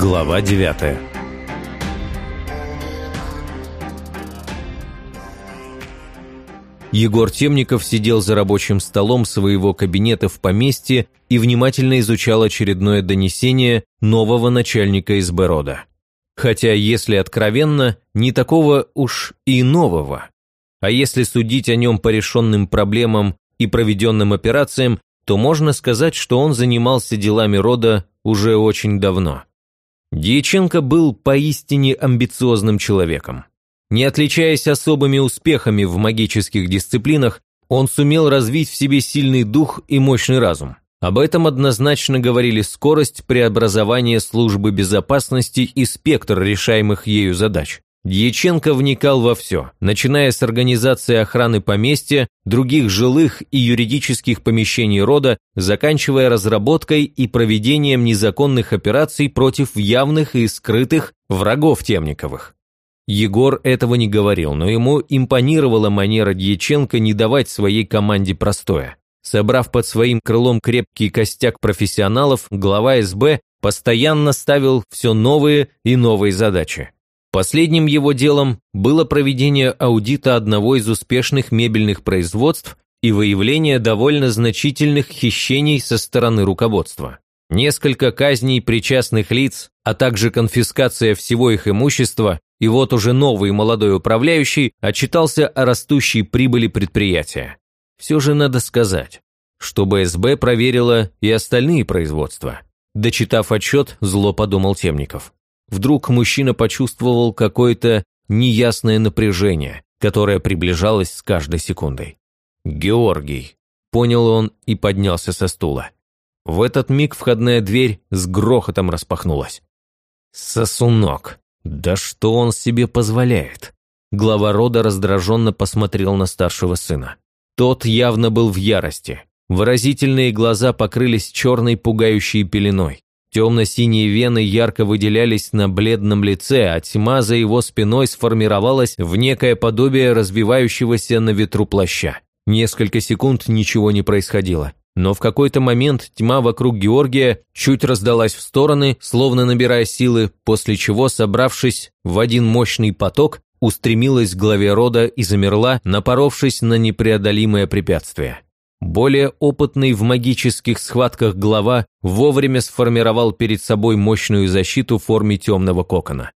Глава 9 Егор Темников сидел за рабочим столом своего кабинета в поместье и внимательно изучал очередное донесение нового начальника СБ рода. Хотя, если откровенно, не такого уж и нового. А если судить о нем по решенным проблемам и проведенным операциям, то можно сказать, что он занимался делами рода уже очень давно. Дьяченко был поистине амбициозным человеком. Не отличаясь особыми успехами в магических дисциплинах, он сумел развить в себе сильный дух и мощный разум. Об этом однозначно говорили скорость преобразования службы безопасности и спектр решаемых ею задач. Дьяченко вникал во все, начиная с организации охраны поместья, других жилых и юридических помещений рода, заканчивая разработкой и проведением незаконных операций против явных и скрытых врагов Темниковых. Егор этого не говорил, но ему импонировала манера Дьяченко не давать своей команде простое. Собрав под своим крылом крепкий костяк профессионалов, глава СБ постоянно ставил все новые и новые задачи. Последним его делом было проведение аудита одного из успешных мебельных производств и выявление довольно значительных хищений со стороны руководства. Несколько казней причастных лиц, а также конфискация всего их имущества и вот уже новый молодой управляющий отчитался о растущей прибыли предприятия. Все же надо сказать, что БСБ проверила и остальные производства. Дочитав отчет, зло подумал Темников. Вдруг мужчина почувствовал какое-то неясное напряжение, которое приближалось с каждой секундой. «Георгий», – понял он и поднялся со стула. В этот миг входная дверь с грохотом распахнулась. «Сосунок», «Да что он себе позволяет?» Глава рода раздраженно посмотрел на старшего сына. Тот явно был в ярости. Выразительные глаза покрылись черной пугающей пеленой. Темно-синие вены ярко выделялись на бледном лице, а тьма за его спиной сформировалась в некое подобие развивающегося на ветру плаща. Несколько секунд ничего не происходило. Но в какой-то момент тьма вокруг Георгия чуть раздалась в стороны, словно набирая силы, после чего, собравшись в один мощный поток, устремилась к главе рода и замерла, напоровшись на непреодолимое препятствие. Более опытный в магических схватках глава вовремя сформировал перед собой мощную защиту в форме темного кокона.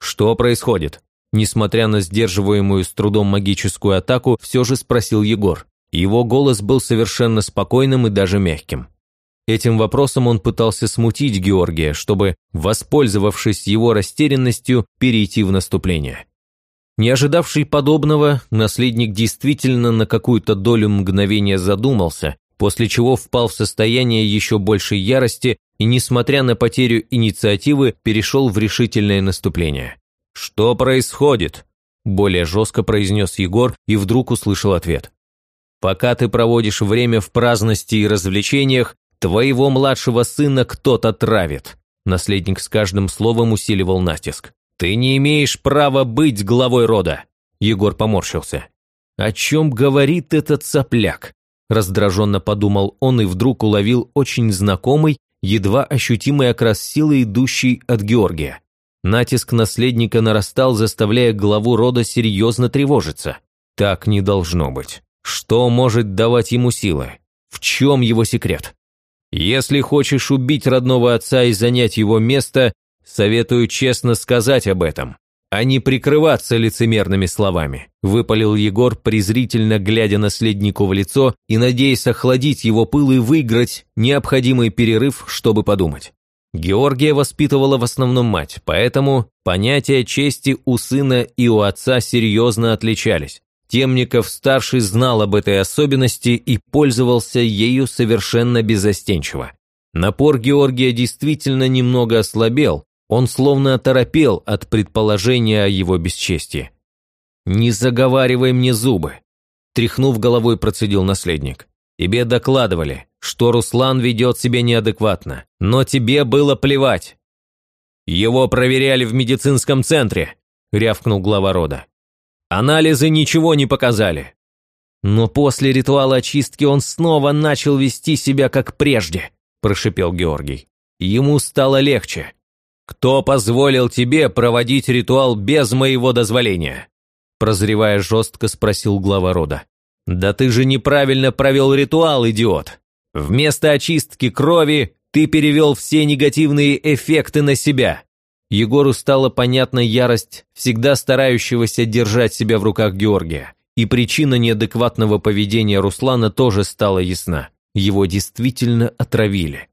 «Что происходит?» Несмотря на сдерживаемую с трудом магическую атаку, все же спросил Егор. Его голос был совершенно спокойным и даже мягким. Этим вопросом он пытался смутить Георгия, чтобы, воспользовавшись его растерянностью, перейти в наступление. Не ожидавший подобного, наследник действительно на какую-то долю мгновения задумался, после чего впал в состояние еще большей ярости и, несмотря на потерю инициативы, перешел в решительное наступление. «Что происходит?» – более жестко произнес Егор и вдруг услышал ответ. Пока ты проводишь время в праздности и развлечениях, твоего младшего сына кто-то травит». Наследник с каждым словом усиливал натиск. «Ты не имеешь права быть главой рода!» Егор поморщился. «О чем говорит этот сопляк?» Раздраженно подумал он и вдруг уловил очень знакомый, едва ощутимый окрас силы, идущий от Георгия. Натиск наследника нарастал, заставляя главу рода серьезно тревожиться. Так не должно быть. Что может давать ему силы? В чем его секрет? Если хочешь убить родного отца и занять его место, советую честно сказать об этом, а не прикрываться лицемерными словами», выпалил Егор, презрительно глядя наследнику в лицо и надеясь охладить его пыл и выиграть необходимый перерыв, чтобы подумать. Георгия воспитывала в основном мать, поэтому понятия чести у сына и у отца серьезно отличались. Темников-старший знал об этой особенности и пользовался ею совершенно безостенчиво. Напор Георгия действительно немного ослабел, он словно оторопел от предположения о его бесчестии. «Не заговаривай мне зубы», – тряхнув головой, процедил наследник. «Тебе докладывали, что Руслан ведет себя неадекватно, но тебе было плевать». «Его проверяли в медицинском центре», – рявкнул глава рода. Анализы ничего не показали. Но после ритуала очистки он снова начал вести себя как прежде, прошипел Георгий. Ему стало легче. «Кто позволил тебе проводить ритуал без моего дозволения?» Прозревая жестко, спросил глава рода. «Да ты же неправильно провел ритуал, идиот! Вместо очистки крови ты перевел все негативные эффекты на себя!» Егору стала понятна ярость всегда старающегося держать себя в руках Георгия, и причина неадекватного поведения Руслана тоже стала ясна. Его действительно отравили.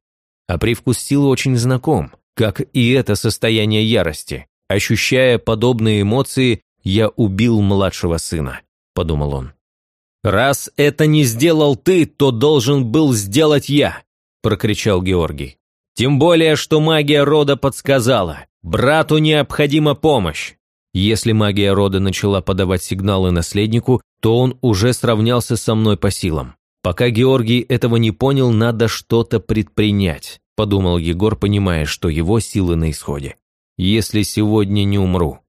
А привкус силы очень знаком как и это состояние ярости. Ощущая подобные эмоции, я убил младшего сына, подумал он. «Раз это не сделал ты, то должен был сделать я», прокричал Георгий. «Тем более, что магия рода подсказала. Брату необходима помощь». Если магия рода начала подавать сигналы наследнику, то он уже сравнялся со мной по силам. Пока Георгий этого не понял, надо что-то предпринять подумал Егор, понимая, что его силы на исходе. «Если сегодня не умру».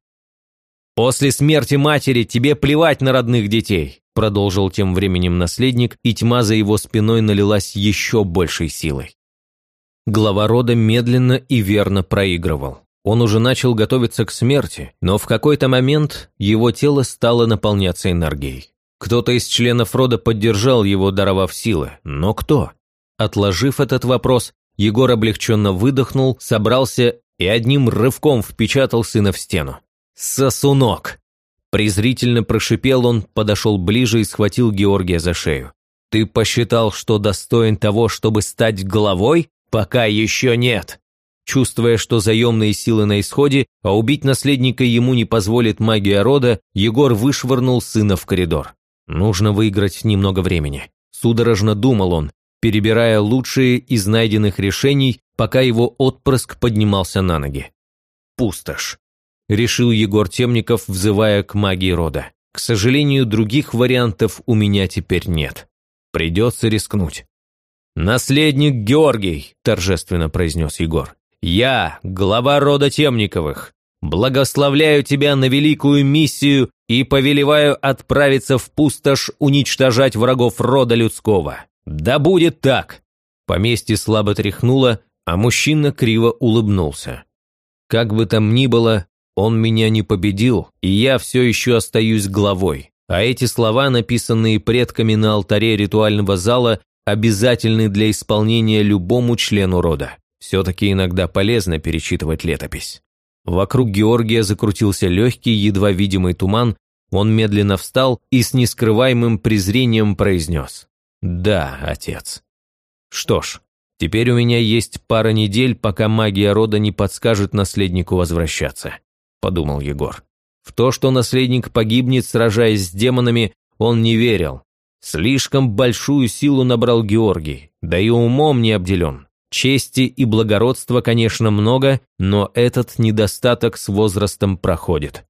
«После смерти матери тебе плевать на родных детей», продолжил тем временем наследник, и тьма за его спиной налилась еще большей силой. Глава рода медленно и верно проигрывал. Он уже начал готовиться к смерти, но в какой-то момент его тело стало наполняться энергией. Кто-то из членов рода поддержал его, даровав силы, но кто? Отложив этот вопрос, Егор облегченно выдохнул, собрался и одним рывком впечатал сына в стену. «Сосунок!» Презрительно прошипел он, подошел ближе и схватил Георгия за шею. «Ты посчитал, что достоин того, чтобы стать главой? Пока еще нет!» Чувствуя, что заемные силы на исходе, а убить наследника ему не позволит магия рода, Егор вышвырнул сына в коридор. Нужно выиграть немного времени. Судорожно думал он, перебирая лучшие из найденных решений, пока его отпрыск поднимался на ноги. «Пустошь», – решил Егор Темников, взывая к магии рода. «К сожалению, других вариантов у меня теперь нет. Придется рискнуть». «Наследник Георгий», – торжественно произнес Егор. «Я, глава рода Темниковых, благословляю тебя на великую миссию и повелеваю отправиться в пустошь уничтожать врагов рода людского. «Да будет так!» Поместье слабо тряхнуло, а мужчина криво улыбнулся. «Как бы там ни было, он меня не победил, и я все еще остаюсь главой. А эти слова, написанные предками на алтаре ритуального зала, обязательны для исполнения любому члену рода. Все-таки иногда полезно перечитывать летопись». Вокруг Георгия закрутился легкий, едва видимый туман, он медленно встал и с нескрываемым презрением произнес. Да, отец. Что ж, теперь у меня есть пара недель, пока магия рода не подскажет наследнику возвращаться, подумал Егор. В то, что наследник погибнет, сражаясь с демонами, он не верил. Слишком большую силу набрал Георгий, да и умом не обделен. Чести и благородства, конечно, много, но этот недостаток с возрастом проходит.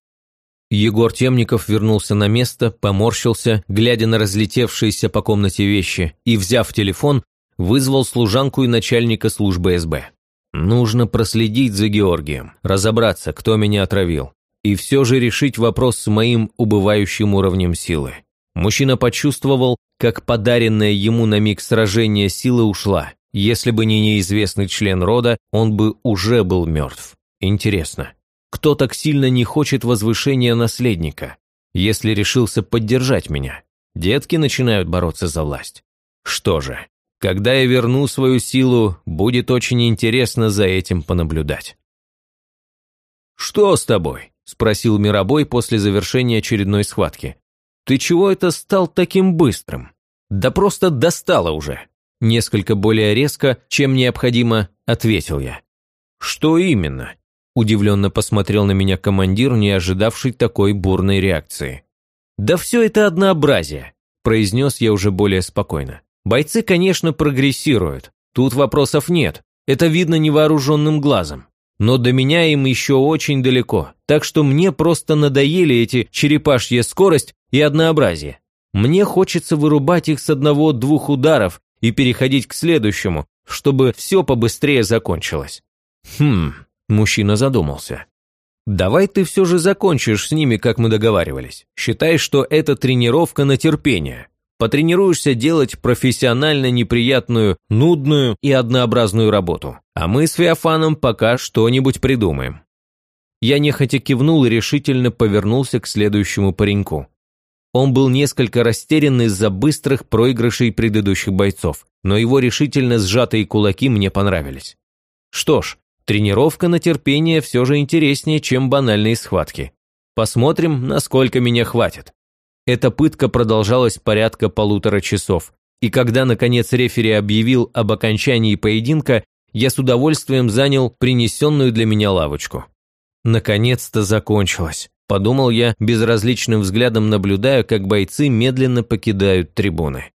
Егор Темников вернулся на место, поморщился, глядя на разлетевшиеся по комнате вещи, и, взяв телефон, вызвал служанку и начальника службы СБ. Нужно проследить за Георгием, разобраться, кто меня отравил, и все же решить вопрос с моим убывающим уровнем силы. Мужчина почувствовал, как подаренная ему на миг сражения сила ушла. Если бы не неизвестный член рода, он бы уже был мертв. Интересно, кто так сильно не хочет возвышения наследника, если решился поддержать меня? Детки начинают бороться за власть. Что же, когда я верну свою силу, будет очень интересно за этим понаблюдать. «Что с тобой?» – спросил Миробой после завершения очередной схватки. «Ты чего это стал таким быстрым?» «Да просто достало уже!» Несколько более резко, чем необходимо, ответил я. «Что именно?» Удивленно посмотрел на меня командир, не ожидавший такой бурной реакции. «Да все это однообразие», – произнес я уже более спокойно. «Бойцы, конечно, прогрессируют. Тут вопросов нет. Это видно невооруженным глазом. Но до меня им еще очень далеко, так что мне просто надоели эти черепашья скорость и однообразие. Мне хочется вырубать их с одного-двух ударов и переходить к следующему, чтобы все побыстрее закончилось. Хм, Мужчина задумался. «Давай ты все же закончишь с ними, как мы договаривались. Считай, что это тренировка на терпение. Потренируешься делать профессионально неприятную, нудную и однообразную работу. А мы с Феофаном пока что-нибудь придумаем. Я нехотя кивнул и решительно повернулся к следующему пареньку. Он был несколько растерян из-за быстрых проигрышей предыдущих бойцов, но его решительно сжатые кулаки мне понравились. Что ж, тренировка на терпение все же интереснее, чем банальные схватки. Посмотрим, насколько меня хватит. Эта пытка продолжалась порядка полутора часов, и когда, наконец, рефери объявил об окончании поединка, я с удовольствием занял принесенную для меня лавочку. Наконец-то закончилось, подумал я, безразличным взглядом наблюдая, как бойцы медленно покидают трибуны.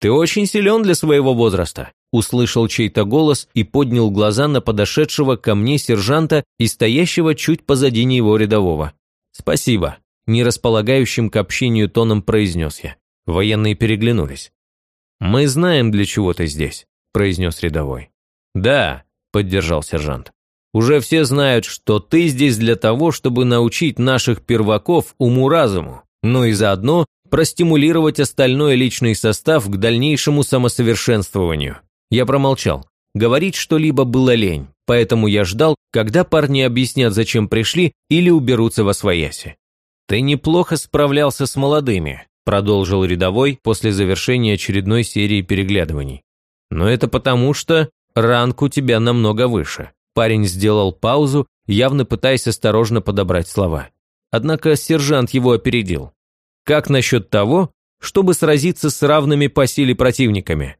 «Ты очень силен для своего возраста», услышал чей-то голос и поднял глаза на подошедшего ко мне сержанта и стоящего чуть позади него рядового. «Спасибо», – не располагающим к общению тоном произнес я. Военные переглянулись. «Мы знаем, для чего ты здесь», – произнес рядовой. «Да», – поддержал сержант. «Уже все знают, что ты здесь для того, чтобы научить наших перваков уму-разуму, но и заодно простимулировать остальной личный состав к дальнейшему самосовершенствованию». Я промолчал. Говорить что-либо было лень, поэтому я ждал, когда парни объяснят, зачем пришли, или уберутся во свояси. «Ты неплохо справлялся с молодыми», продолжил рядовой после завершения очередной серии переглядываний. «Но это потому, что ранг у тебя намного выше». Парень сделал паузу, явно пытаясь осторожно подобрать слова. Однако сержант его опередил. «Как насчет того, чтобы сразиться с равными по силе противниками?»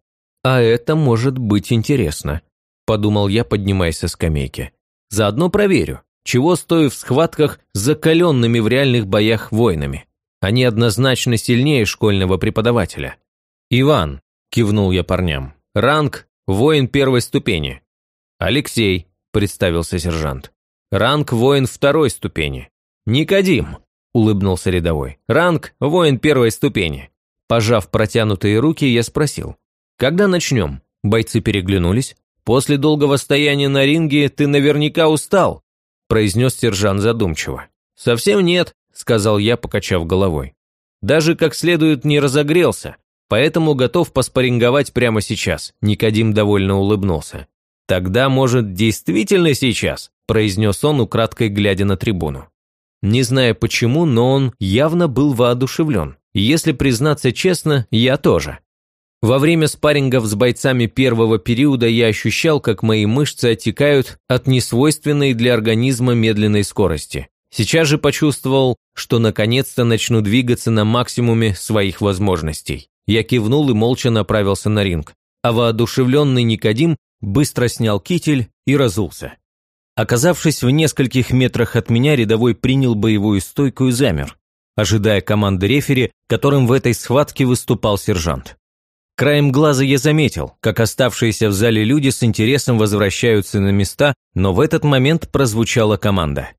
«А это может быть интересно», – подумал я, поднимаясь со скамейки. «Заодно проверю, чего стою в схватках с закаленными в реальных боях воинами. Они однозначно сильнее школьного преподавателя». «Иван», – кивнул я парням, – «ранг – воин первой ступени». «Алексей», – представился сержант, – «ранг – воин второй ступени». «Никодим», – улыбнулся рядовой, – «ранг – воин первой ступени». Пожав протянутые руки, я спросил, «Когда начнем?» Бойцы переглянулись. «После долгого стояния на ринге ты наверняка устал», произнес сержант задумчиво. «Совсем нет», сказал я, покачав головой. «Даже как следует не разогрелся, поэтому готов поспоринговать прямо сейчас», Никодим довольно улыбнулся. «Тогда, может, действительно сейчас?» произнес он, украдкой глядя на трибуну. Не зная почему, но он явно был воодушевлен. Если признаться честно, я тоже. Во время спаррингов с бойцами первого периода я ощущал, как мои мышцы оттекают от несвойственной для организма медленной скорости. Сейчас же почувствовал, что наконец-то начну двигаться на максимуме своих возможностей. Я кивнул и молча направился на ринг, а воодушевленный Никодим быстро снял китель и разулся. Оказавшись в нескольких метрах от меня, рядовой принял боевую стойку и замер, ожидая команды рефери, которым в этой схватке выступал сержант. Краем глаза я заметил, как оставшиеся в зале люди с интересом возвращаются на места, но в этот момент прозвучала команда.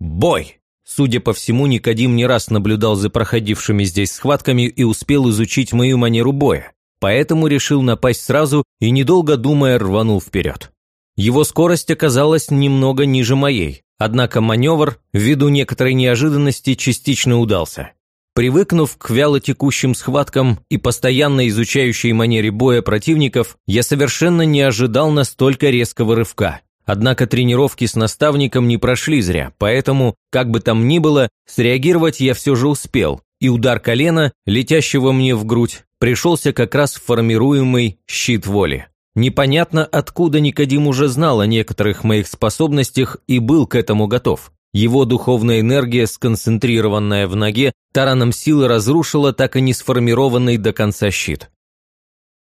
«Бой!» Судя по всему, Никодим не раз наблюдал за проходившими здесь схватками и успел изучить мою манеру боя, поэтому решил напасть сразу и, недолго думая, рванул вперед. Его скорость оказалась немного ниже моей, однако маневр, ввиду некоторой неожиданности, частично удался. Привыкнув к вяло текущим схваткам и постоянно изучающей манере боя противников, я совершенно не ожидал настолько резкого рывка. Однако тренировки с наставником не прошли зря, поэтому, как бы там ни было, среагировать я все же успел, и удар колена, летящего мне в грудь, пришелся как раз в формируемый щит воли. Непонятно, откуда Никодим уже знал о некоторых моих способностях и был к этому готов. Его духовная энергия, сконцентрированная в ноге, тараном силы разрушила так и не сформированный до конца щит.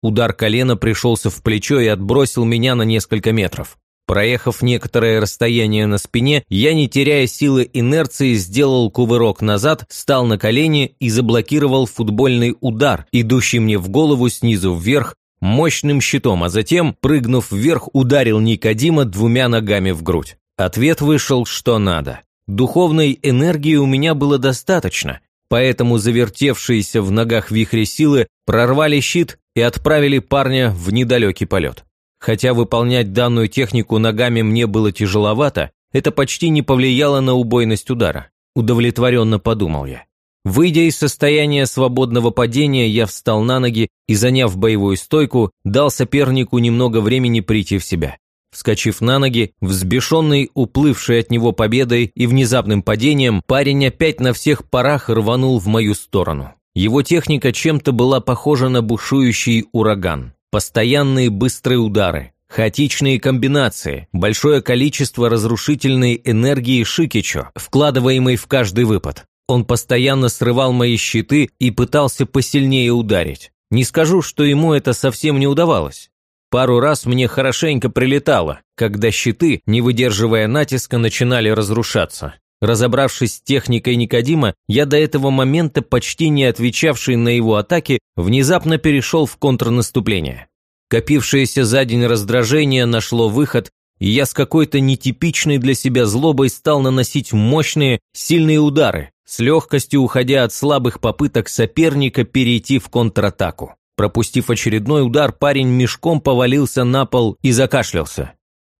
Удар колена пришелся в плечо и отбросил меня на несколько метров. Проехав некоторое расстояние на спине, я, не теряя силы инерции, сделал кувырок назад, встал на колени и заблокировал футбольный удар, идущий мне в голову снизу вверх, мощным щитом, а затем, прыгнув вверх, ударил Никодима двумя ногами в грудь. Ответ вышел что надо. Духовной энергии у меня было достаточно, поэтому завертевшиеся в ногах вихри силы прорвали щит и отправили парня в недалекий полет. Хотя выполнять данную технику ногами мне было тяжеловато, это почти не повлияло на убойность удара. Удовлетворенно подумал я. Выйдя из состояния свободного падения, я встал на ноги и, заняв боевую стойку, дал сопернику немного времени прийти в себя. Вскочив на ноги, взбешенный, уплывший от него победой и внезапным падением, парень опять на всех парах рванул в мою сторону. Его техника чем-то была похожа на бушующий ураган. Постоянные быстрые удары, хаотичные комбинации, большое количество разрушительной энергии Шикичо, вкладываемой в каждый выпад. Он постоянно срывал мои щиты и пытался посильнее ударить. Не скажу, что ему это совсем не удавалось. Пару раз мне хорошенько прилетало, когда щиты, не выдерживая натиска, начинали разрушаться. Разобравшись с техникой Никодима, я до этого момента, почти не отвечавший на его атаки, внезапно перешел в контрнаступление. Копившееся за день раздражение нашло выход, и я с какой-то нетипичной для себя злобой стал наносить мощные, сильные удары, с легкостью уходя от слабых попыток соперника перейти в контратаку. Пропустив очередной удар, парень мешком повалился на пол и закашлялся.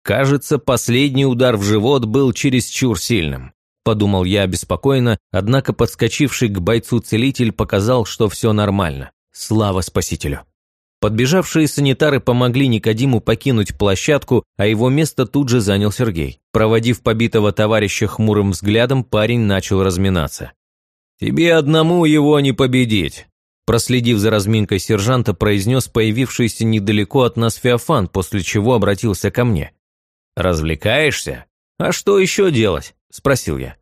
Кажется, последний удар в живот был чересчур сильным. Подумал я беспокойно, однако подскочивший к бойцу целитель показал, что все нормально. Слава спасителю. Подбежавшие санитары помогли Никодиму покинуть площадку, а его место тут же занял Сергей. Проводив побитого товарища хмурым взглядом, парень начал разминаться. «Тебе одному его не победить. Проследив за разминкой сержанта, произнес появившийся недалеко от нас Феофан, после чего обратился ко мне. «Развлекаешься? А что еще делать?» – спросил я.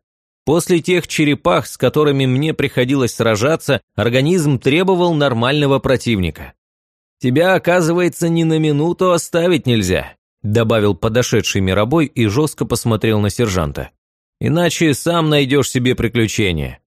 После тех черепах, с которыми мне приходилось сражаться, организм требовал нормального противника. «Тебя, оказывается, ни на минуту оставить нельзя», – добавил подошедший мировой и жестко посмотрел на сержанта. «Иначе сам найдешь себе приключения.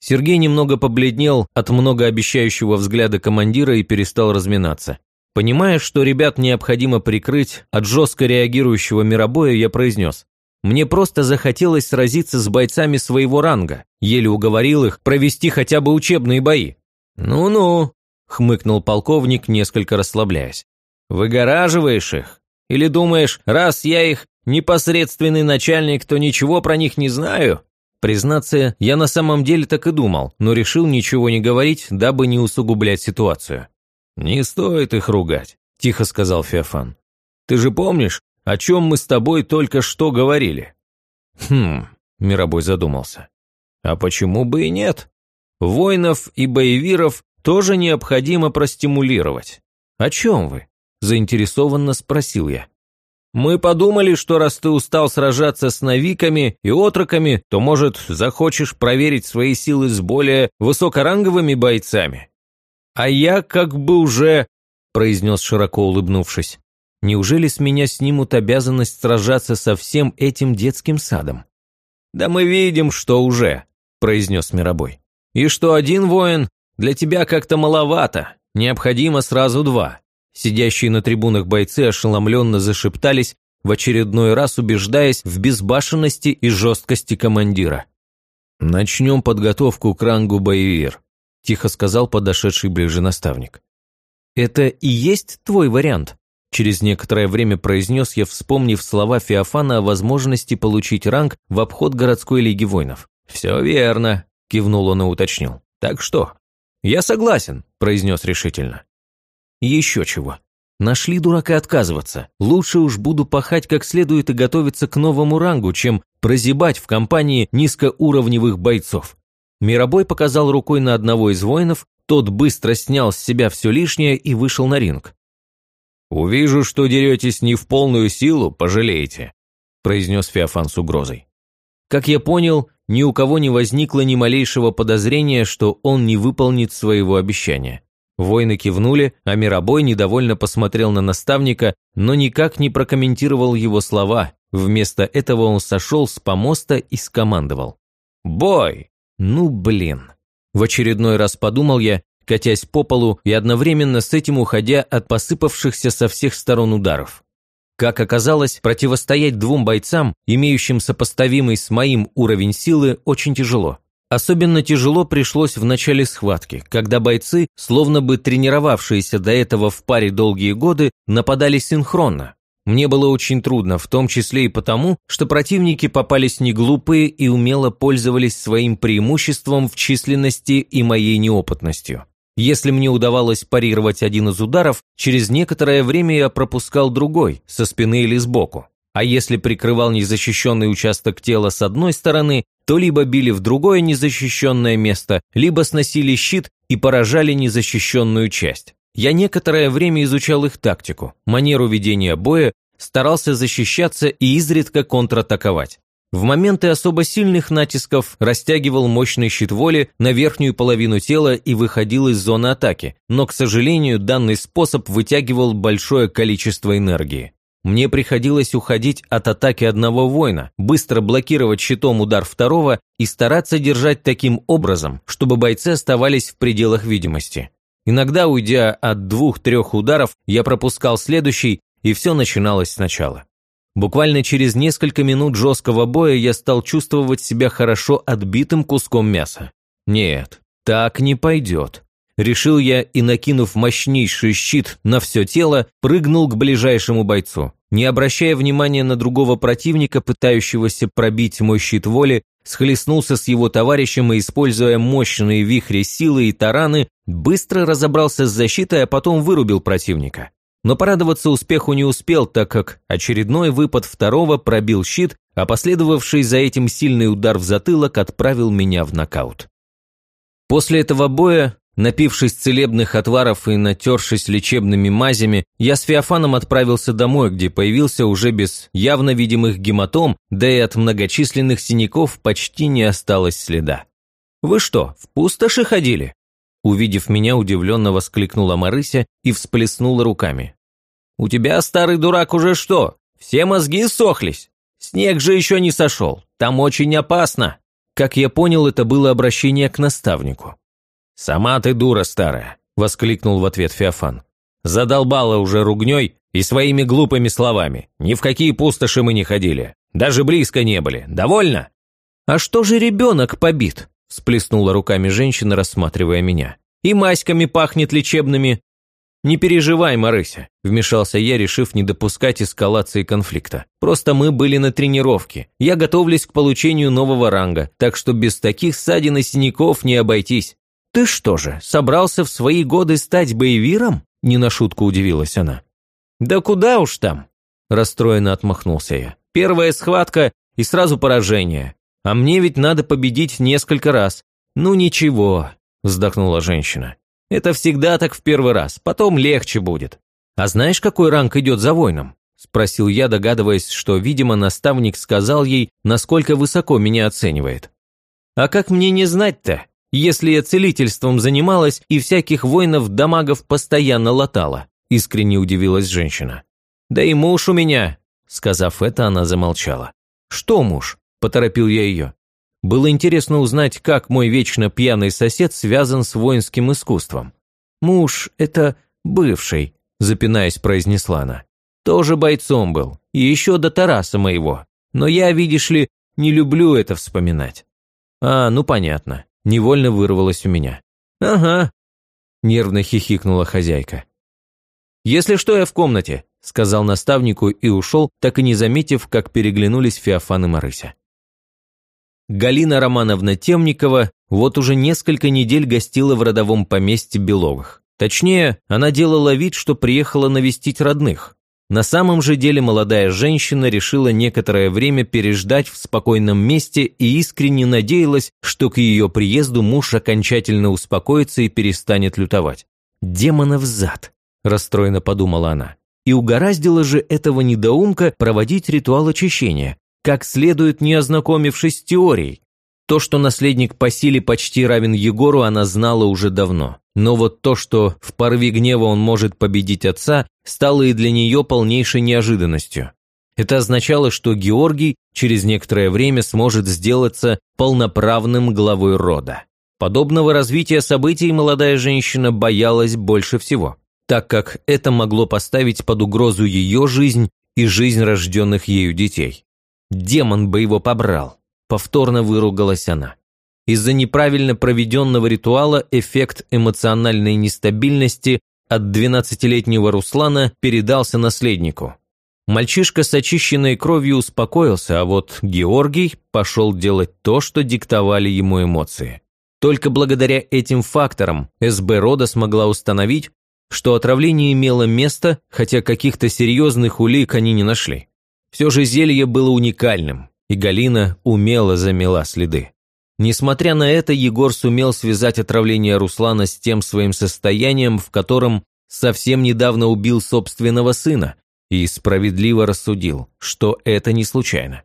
Сергей немного побледнел от многообещающего взгляда командира и перестал разминаться. Понимая, что ребят необходимо прикрыть от жестко реагирующего миробоя, я произнес. Мне просто захотелось сразиться с бойцами своего ранга, еле уговорил их провести хотя бы учебные бои. «Ну-ну», – хмыкнул полковник, несколько расслабляясь. «Выгораживаешь их? Или думаешь, раз я их непосредственный начальник, то ничего про них не знаю? Признаться, я на самом деле так и думал, но решил ничего не говорить, дабы не усугублять ситуацию. «Не стоит их ругать», – тихо сказал Феофан. «Ты же помнишь, о чем мы с тобой только что говорили?» «Хм», – Миробой задумался. «А почему бы и нет? Воинов и боевиров тоже необходимо простимулировать». «О чем вы?» – заинтересованно спросил я. Мы подумали, что раз ты устал сражаться с навиками и отроками, то, может, захочешь проверить свои силы с более высокоранговыми бойцами. А я как бы уже, произнес широко улыбнувшись, неужели с меня снимут обязанность сражаться со всем этим детским садом? Да мы видим, что уже, произнес Миробой. И что один воин для тебя как-то маловато, необходимо сразу два. Сидящие на трибунах бойцы ошеломленно зашептались, в очередной раз убеждаясь в безбашенности и жесткости командира. «Начнем подготовку к рангу боевир», – тихо сказал подошедший ближе наставник. «Это и есть твой вариант?» Через некоторое время произнес я, вспомнив слова Феофана о возможности получить ранг в обход городской лиги воинов. «Все верно», – кивнул он и уточнил. «Так что?» «Я согласен», – произнес решительно. Еще чего. Нашли дурака отказываться. Лучше уж буду пахать как следует и готовиться к новому рангу, чем прозябать в компании низкоуровневых бойцов. Миробой показал рукой на одного из воинов, тот быстро снял с себя все лишнее и вышел на ринг. «Увижу, что деретесь не в полную силу, пожалеете», произнес Феофан с угрозой. Как я понял, ни у кого не возникло ни малейшего подозрения, что он не выполнит своего обещания. Воины кивнули, а Миробой недовольно посмотрел на наставника, но никак не прокомментировал его слова. Вместо этого он сошел с помоста и скомандовал. «Бой!» Ну, блин. В очередной раз подумал я, катясь по полу и одновременно с этим уходя от посыпавшихся со всех сторон ударов. Как оказалось, противостоять двум бойцам, имеющим сопоставимый с моим уровень силы, очень тяжело. Особенно тяжело пришлось в начале схватки, когда бойцы, словно бы тренировавшиеся до этого в паре долгие годы, нападали синхронно. Мне было очень трудно, в том числе и потому, что противники попались не глупые и умело пользовались своим преимуществом в численности и моей неопытностью. Если мне удавалось парировать один из ударов, через некоторое время я пропускал другой, со спины или сбоку. А если прикрывал незащищенный участок тела с одной стороны, то либо били в другое незащищенное место, либо сносили щит и поражали незащищенную часть. Я некоторое время изучал их тактику, манеру ведения боя, старался защищаться и изредка контратаковать. В моменты особо сильных натисков растягивал мощный щит воли на верхнюю половину тела и выходил из зоны атаки, но, к сожалению, данный способ вытягивал большое количество энергии. Мне приходилось уходить от атаки одного воина, быстро блокировать щитом удар второго и стараться держать таким образом, чтобы бойцы оставались в пределах видимости. Иногда, уйдя от двух-трех ударов, я пропускал следующий, и все начиналось сначала. Буквально через несколько минут жесткого боя я стал чувствовать себя хорошо отбитым куском мяса. Нет, так не пойдет. Решил я и, накинув мощнейший щит на все тело, прыгнул к ближайшему бойцу. Не обращая внимания на другого противника, пытающегося пробить мой щит воли, схлестнулся с его товарищем и, используя мощные вихри силы и тараны, быстро разобрался с защитой, а потом вырубил противника но порадоваться успеху не успел, так как очередной выпад второго пробил щит, а последовавший за этим сильный удар в затылок отправил меня в нокаут. После этого боя, напившись целебных отваров и натершись лечебными мазями, я с Феофаном отправился домой, где появился уже без явно видимых гематом, да и от многочисленных синяков почти не осталось следа. «Вы что, в пустоши ходили?» Увидев меня, удивленно воскликнула Марыся и всплеснула руками. У тебя, старый дурак, уже что? Все мозги сохлись? Снег же еще не сошел. Там очень опасно». Как я понял, это было обращение к наставнику. «Сама ты дура старая», – воскликнул в ответ Феофан. «Задолбала уже ругней и своими глупыми словами. Ни в какие пустоши мы не ходили. Даже близко не были. Довольно?» «А что же ребенок побит?» – всплеснула руками женщина, рассматривая меня. «И маськами пахнет лечебными. «Не переживай, Марыся», – вмешался я, решив не допускать эскалации конфликта. «Просто мы были на тренировке. Я готовлюсь к получению нового ранга, так что без таких ссадин и синяков не обойтись». «Ты что же, собрался в свои годы стать боевиром?» – не на шутку удивилась она. «Да куда уж там?» – расстроенно отмахнулся я. «Первая схватка и сразу поражение. А мне ведь надо победить несколько раз». «Ну ничего», – вздохнула женщина. Это всегда так в первый раз, потом легче будет. А знаешь, какой ранг идет за воином? Спросил я, догадываясь, что, видимо, наставник сказал ей, насколько высоко меня оценивает. А как мне не знать-то, если я целительством занималась и всяких воинов-дамагов постоянно латала? Искренне удивилась женщина. Да и муж у меня. Сказав это, она замолчала. Что муж? Поторопил я ее. Было интересно узнать, как мой вечно пьяный сосед связан с воинским искусством. «Муж – это бывший», – запинаясь, произнесла она. «Тоже бойцом был, и еще до Тараса моего. Но я, видишь ли, не люблю это вспоминать». «А, ну понятно», – невольно вырвалось у меня. «Ага», – нервно хихикнула хозяйка. «Если что, я в комнате», – сказал наставнику и ушел, так и не заметив, как переглянулись Феофан и Марыся. Галина Романовна Темникова вот уже несколько недель гостила в родовом поместье Беловых. Точнее, она делала вид, что приехала навестить родных. На самом же деле молодая женщина решила некоторое время переждать в спокойном месте и искренне надеялась, что к ее приезду муж окончательно успокоится и перестанет лютовать. «Демонов зад», – расстроенно подумала она. И угораздило же этого недоумка проводить ритуал очищения, как следует не ознакомившись с теорией. То, что наследник по силе почти равен Егору, она знала уже давно. Но вот то, что в порыве гнева он может победить отца, стало и для нее полнейшей неожиданностью. Это означало, что Георгий через некоторое время сможет сделаться полноправным главой рода. Подобного развития событий молодая женщина боялась больше всего, так как это могло поставить под угрозу ее жизнь и жизнь рожденных ею детей. Демон бы его побрал. Повторно выругалась она. Из-за неправильно проведенного ритуала эффект эмоциональной нестабильности от 12-летнего Руслана передался наследнику. Мальчишка с очищенной кровью успокоился, а вот Георгий пошел делать то, что диктовали ему эмоции. Только благодаря этим факторам СБ рода смогла установить, что отравление имело место, хотя каких-то серьезных улик они не нашли. Все же зелье было уникальным, и Галина умело замела следы. Несмотря на это, Егор сумел связать отравление Руслана с тем своим состоянием, в котором совсем недавно убил собственного сына, и справедливо рассудил, что это не случайно.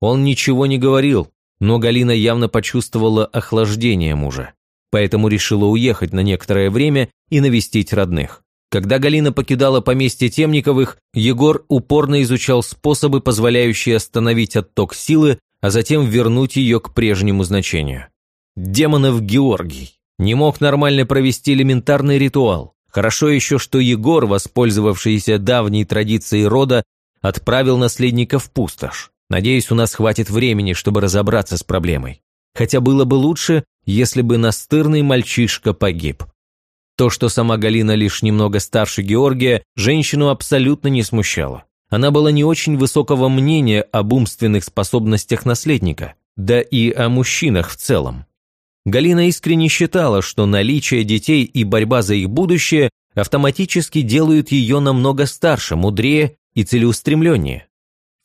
Он ничего не говорил, но Галина явно почувствовала охлаждение мужа, поэтому решила уехать на некоторое время и навестить родных. Когда Галина покидала поместье Темниковых, Егор упорно изучал способы, позволяющие остановить отток силы, а затем вернуть ее к прежнему значению. Демонов Георгий не мог нормально провести элементарный ритуал. Хорошо еще, что Егор, воспользовавшийся давней традицией рода, отправил наследника в пустошь. Надеюсь, у нас хватит времени, чтобы разобраться с проблемой. Хотя было бы лучше, если бы настырный мальчишка погиб. То, что сама Галина лишь немного старше Георгия, женщину абсолютно не смущало. Она была не очень высокого мнения об умственных способностях наследника, да и о мужчинах в целом. Галина искренне считала, что наличие детей и борьба за их будущее автоматически делают ее намного старше, мудрее и целеустремленнее.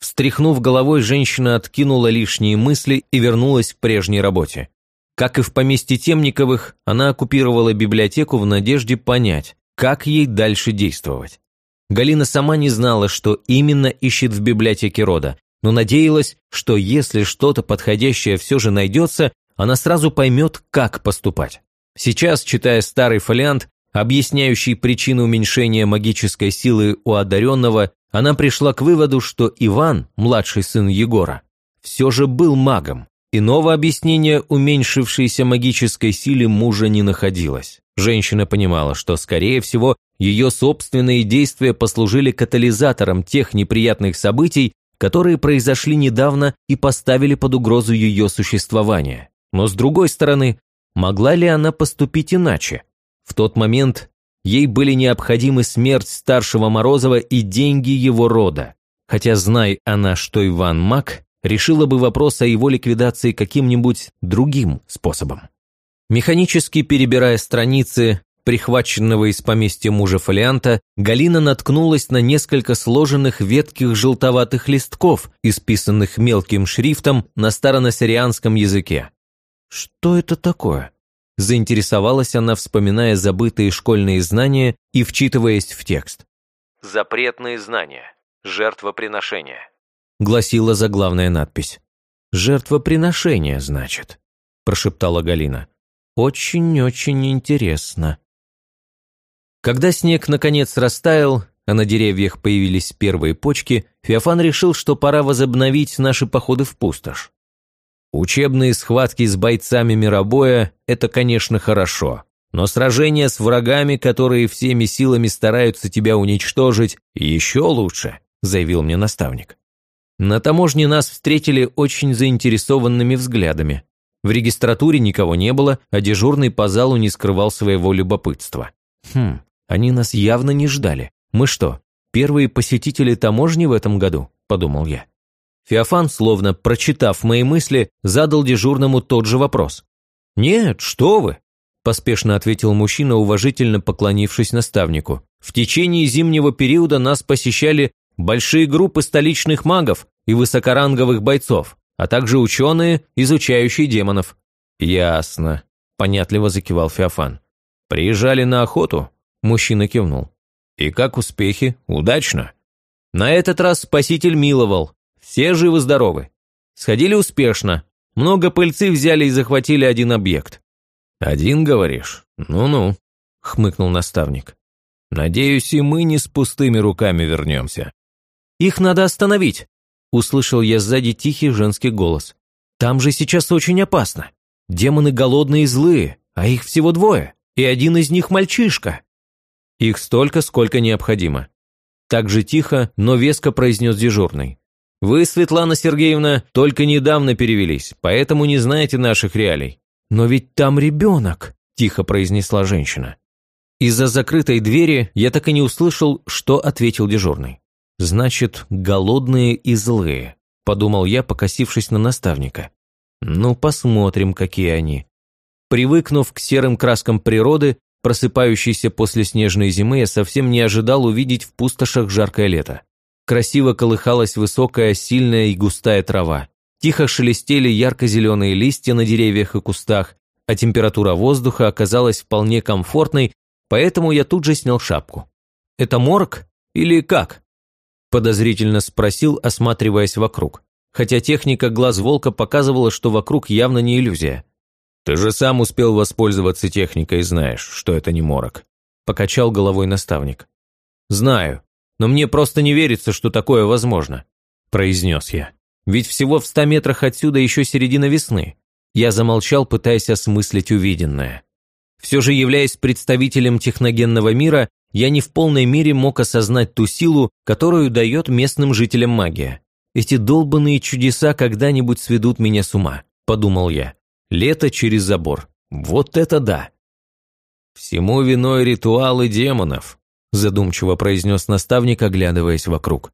Встряхнув головой, женщина откинула лишние мысли и вернулась к прежней работе. Как и в поместье Темниковых, она оккупировала библиотеку в надежде понять, как ей дальше действовать. Галина сама не знала, что именно ищет в библиотеке рода, но надеялась, что если что-то подходящее все же найдется, она сразу поймет, как поступать. Сейчас, читая старый фолиант, объясняющий причину уменьшения магической силы у одаренного, она пришла к выводу, что Иван, младший сын Егора, все же был магом. Иного объяснения уменьшившейся магической силе мужа не находилось. Женщина понимала, что, скорее всего, ее собственные действия послужили катализатором тех неприятных событий, которые произошли недавно и поставили под угрозу ее существование. Но с другой стороны, могла ли она поступить иначе? В тот момент ей были необходимы смерть старшего Морозова и деньги его рода. Хотя, знай она, что Иван маг, решила бы вопрос о его ликвидации каким-нибудь другим способом. Механически перебирая страницы прихваченного из поместья мужа фолианта, Галина наткнулась на несколько сложенных ветких желтоватых листков, исписанных мелким шрифтом на старонасирианском языке. «Что это такое?» Заинтересовалась она, вспоминая забытые школьные знания и вчитываясь в текст. «Запретные знания. Жертвоприношение гласила заглавная надпись. «Жертвоприношение, значит», – прошептала Галина. «Очень-очень интересно». Когда снег наконец растаял, а на деревьях появились первые почки, Феофан решил, что пора возобновить наши походы в пустошь. Учебные схватки с бойцами миробоя – это, конечно, хорошо, но сражения с врагами, которые всеми силами стараются тебя уничтожить, еще лучше, заявил мне наставник. На таможне нас встретили очень заинтересованными взглядами. В регистратуре никого не было, а дежурный по залу не скрывал своего любопытства. Хм, они нас явно не ждали. Мы что, первые посетители таможни в этом году? Подумал я. Феофан, словно прочитав мои мысли, задал дежурному тот же вопрос. «Нет, что вы!» – поспешно ответил мужчина, уважительно поклонившись наставнику. «В течение зимнего периода нас посещали большие группы столичных магов и высокоранговых бойцов, а также ученые, изучающие демонов». «Ясно», – понятливо закивал Феофан. «Приезжали на охоту?» – мужчина кивнул. «И как успехи? Удачно?» «На этот раз спаситель миловал. Все живы-здоровы. Сходили успешно. Много пыльцы взяли и захватили один объект». «Один, говоришь? Ну-ну», – хмыкнул наставник. «Надеюсь, и мы не с пустыми руками вернемся». «Их надо остановить!» Услышал я сзади тихий женский голос. «Там же сейчас очень опасно. Демоны голодные и злые, а их всего двое, и один из них мальчишка». «Их столько, сколько необходимо». Так же тихо, но веско произнес дежурный. «Вы, Светлана Сергеевна, только недавно перевелись, поэтому не знаете наших реалий». «Но ведь там ребенок», – тихо произнесла женщина. Из-за закрытой двери я так и не услышал, что ответил дежурный. Значит, голодные и злые, подумал я, покосившись на наставника. Ну, посмотрим, какие они. Привыкнув к серым краскам природы, просыпающейся после снежной зимы, я совсем не ожидал увидеть в пустошах жаркое лето. Красиво колыхалась высокая, сильная и густая трава. Тихо шелестели ярко-зеленые листья на деревьях и кустах, а температура воздуха оказалась вполне комфортной, поэтому я тут же снял шапку. «Это морг? Или как?» Подозрительно спросил, осматриваясь вокруг. Хотя техника глаз волка показывала, что вокруг явно не иллюзия. «Ты же сам успел воспользоваться техникой и знаешь, что это не морок», – покачал головой наставник. «Знаю, но мне просто не верится, что такое возможно», – произнес я. «Ведь всего в ста метрах отсюда еще середина весны». Я замолчал, пытаясь осмыслить увиденное. Все же, являясь представителем техногенного мира, я не в полной мере мог осознать ту силу, которую дает местным жителям магия. Эти долбанные чудеса когда-нибудь сведут меня с ума, подумал я. Лето через забор. Вот это да! Всему виной ритуалы демонов, задумчиво произнес наставник, оглядываясь вокруг.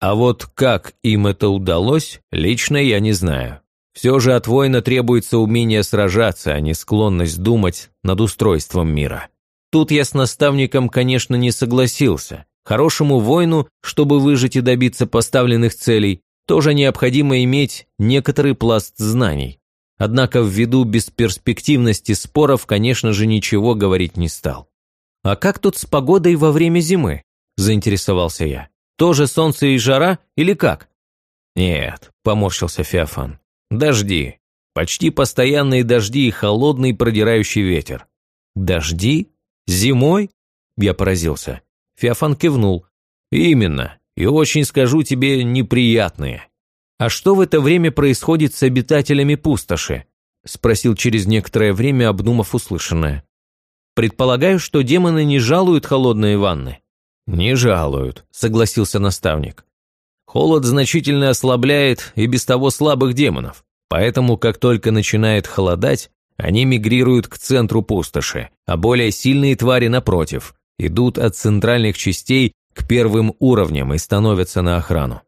А вот как им это удалось, лично я не знаю. Все же от воина требуется умение сражаться, а не склонность думать над устройством мира. Тут я с наставником, конечно, не согласился. Хорошему воину, чтобы выжить и добиться поставленных целей, тоже необходимо иметь некоторый пласт знаний. Однако ввиду бесперспективности споров, конечно же, ничего говорить не стал. «А как тут с погодой во время зимы?» – заинтересовался я. «Тоже солнце и жара или как?» «Нет», – поморщился Феофан. «Дожди. Почти постоянные дожди и холодный продирающий ветер». «Дожди? Зимой?» – я поразился. Феофан кивнул. «Именно. И очень, скажу тебе, неприятные. «А что в это время происходит с обитателями пустоши?» – спросил через некоторое время, обдумав услышанное. «Предполагаю, что демоны не жалуют холодные ванны». «Не жалуют», – согласился наставник. «Холод значительно ослабляет и без того слабых демонов, поэтому как только начинает холодать, они мигрируют к центру пустоши, а более сильные твари, напротив, идут от центральных частей к первым уровням и становятся на охрану.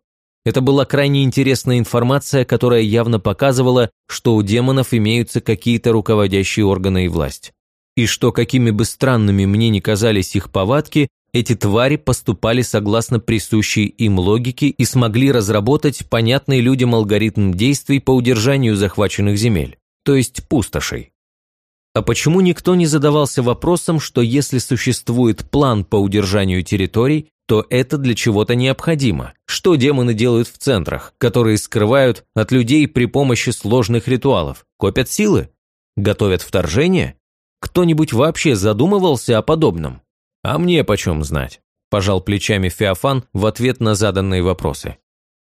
Это была крайне интересная информация, которая явно показывала, что у демонов имеются какие-то руководящие органы и власть. И что, какими бы странными мне ни казались их повадки, эти твари поступали согласно присущей им логике и смогли разработать понятный людям алгоритм действий по удержанию захваченных земель, то есть пустошей. А почему никто не задавался вопросом, что если существует план по удержанию территорий, то это для чего-то необходимо. Что демоны делают в центрах, которые скрывают от людей при помощи сложных ритуалов? Копят силы? Готовят вторжение? Кто-нибудь вообще задумывался о подобном? А мне почем знать? Пожал плечами Феофан в ответ на заданные вопросы.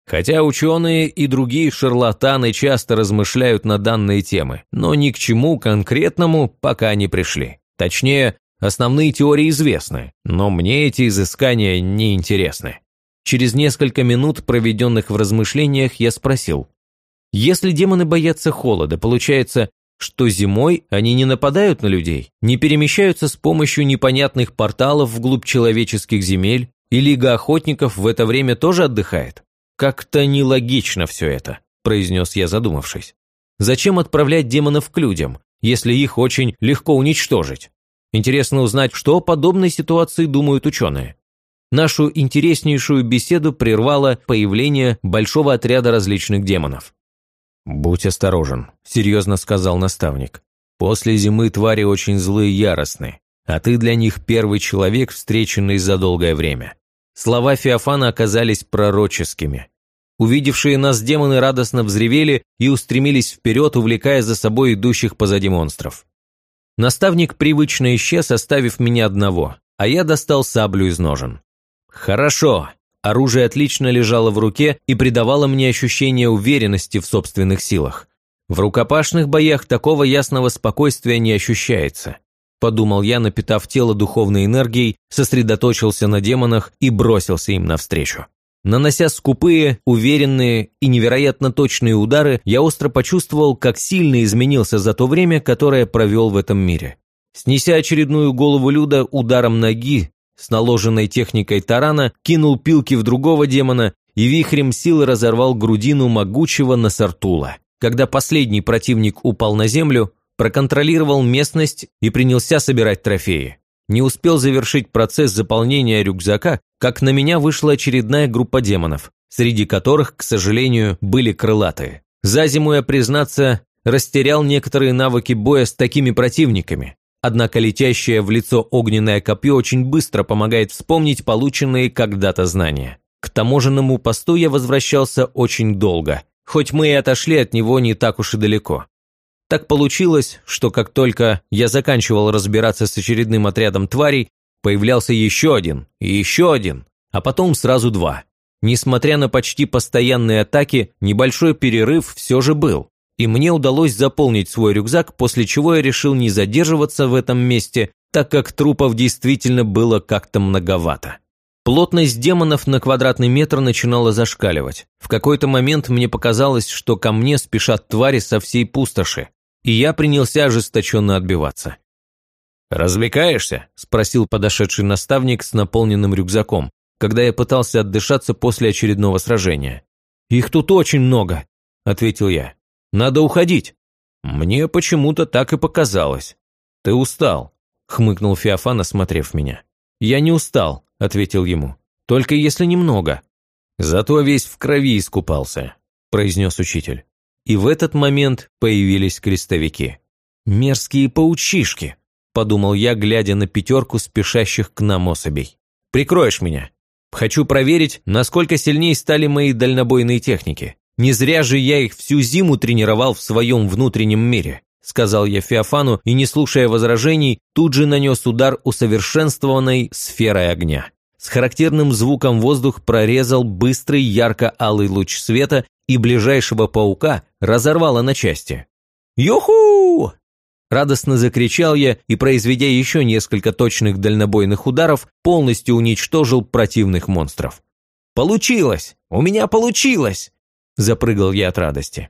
Хотя ученые и другие шарлатаны часто размышляют на данные темы, но ни к чему конкретному пока не пришли. Точнее, Основные теории известны, но мне эти изыскания не интересны. Через несколько минут, проведенных в размышлениях, я спросил. Если демоны боятся холода, получается, что зимой они не нападают на людей, не перемещаются с помощью непонятных порталов вглубь человеческих земель, и Лига Охотников в это время тоже отдыхает? Как-то нелогично все это, произнес я, задумавшись. Зачем отправлять демонов к людям, если их очень легко уничтожить? Интересно узнать, что о подобной ситуации думают ученые. Нашу интереснейшую беседу прервало появление большого отряда различных демонов. «Будь осторожен», – серьезно сказал наставник. «После зимы твари очень злые и яростны, а ты для них первый человек, встреченный за долгое время». Слова Феофана оказались пророческими. Увидевшие нас демоны радостно взревели и устремились вперед, увлекая за собой идущих позади монстров. Наставник привычно исчез, оставив меня одного, а я достал саблю из ножен. Хорошо. Оружие отлично лежало в руке и придавало мне ощущение уверенности в собственных силах. В рукопашных боях такого ясного спокойствия не ощущается. Подумал я, напитав тело духовной энергией, сосредоточился на демонах и бросился им навстречу. Нанося скупые, уверенные и невероятно точные удары, я остро почувствовал, как сильно изменился за то время, которое провел в этом мире. Снеся очередную голову Люда ударом ноги с наложенной техникой тарана, кинул пилки в другого демона и вихрем силы разорвал грудину могучего Насартула. Когда последний противник упал на землю, проконтролировал местность и принялся собирать трофеи. Не успел завершить процесс заполнения рюкзака, как на меня вышла очередная группа демонов, среди которых, к сожалению, были крылатые. За зиму я, признаться, растерял некоторые навыки боя с такими противниками. Однако летящее в лицо огненное копье очень быстро помогает вспомнить полученные когда-то знания. К таможенному посту я возвращался очень долго, хоть мы и отошли от него не так уж и далеко. Так получилось, что как только я заканчивал разбираться с очередным отрядом тварей, появлялся еще один и еще один, а потом сразу два. Несмотря на почти постоянные атаки, небольшой перерыв все же был, и мне удалось заполнить свой рюкзак, после чего я решил не задерживаться в этом месте, так как трупов действительно было как-то многовато. Плотность демонов на квадратный метр начинала зашкаливать. В какой-то момент мне показалось, что ко мне спешат твари со всей пустоши, и я принялся ожесточенно отбиваться. «Развлекаешься?» – спросил подошедший наставник с наполненным рюкзаком, когда я пытался отдышаться после очередного сражения. «Их тут очень много», – ответил я. «Надо уходить». «Мне почему-то так и показалось. Ты устал», – хмыкнул Феофан, осмотрев меня. «Я не устал», – ответил ему. «Только если немного». «Зато весь в крови искупался», – произнес учитель. И в этот момент появились крестовики. «Мерзкие паучишки», – подумал я, глядя на пятерку спешащих к нам особей. «Прикроешь меня. Хочу проверить, насколько сильнее стали мои дальнобойные техники. Не зря же я их всю зиму тренировал в своем внутреннем мире сказал я Феофану и, не слушая возражений, тут же нанес удар усовершенствованной сферой огня. С характерным звуком воздух прорезал быстрый ярко-алый луч света и ближайшего паука разорвало на части. «Юху!» Радостно закричал я и, произведя еще несколько точных дальнобойных ударов, полностью уничтожил противных монстров. «Получилось! У меня получилось!» Запрыгал я от радости.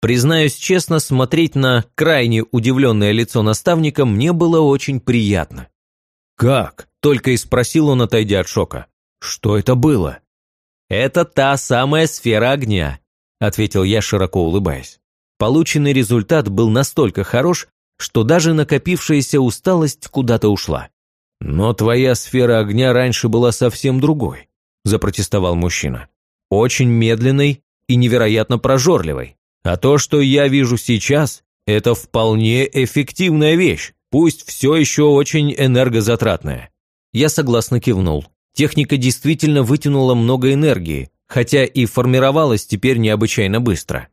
Признаюсь честно, смотреть на крайне удивленное лицо наставника мне было очень приятно. «Как?» – только и спросил он, отойдя от шока. «Что это было?» «Это та самая сфера огня», – ответил я, широко улыбаясь. Полученный результат был настолько хорош, что даже накопившаяся усталость куда-то ушла. «Но твоя сфера огня раньше была совсем другой», – запротестовал мужчина. «Очень медленной и невероятно прожорливой. А то, что я вижу сейчас, это вполне эффективная вещь, пусть все еще очень энергозатратная. Я согласно кивнул. Техника действительно вытянула много энергии, хотя и формировалась теперь необычайно быстро.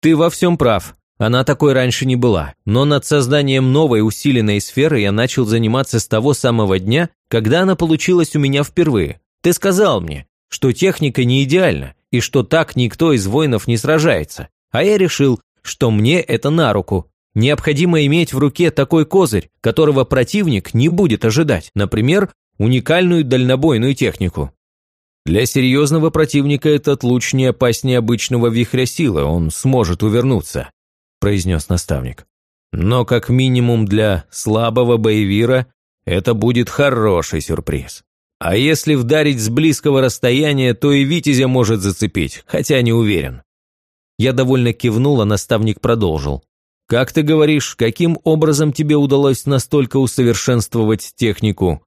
Ты во всем прав, она такой раньше не была, но над созданием новой усиленной сферы я начал заниматься с того самого дня, когда она получилась у меня впервые. Ты сказал мне, что техника не идеальна, и что так никто из воинов не сражается. А я решил, что мне это на руку. Необходимо иметь в руке такой козырь, которого противник не будет ожидать, например, уникальную дальнобойную технику. Для серьезного противника этот луч не опаснее обычного вихря силы, он сможет увернуться, произнес наставник. Но как минимум для слабого боевира это будет хороший сюрприз. А если вдарить с близкого расстояния, то и Витязя может зацепить, хотя не уверен. Я довольно кивнул, а наставник продолжил. «Как ты говоришь, каким образом тебе удалось настолько усовершенствовать технику?»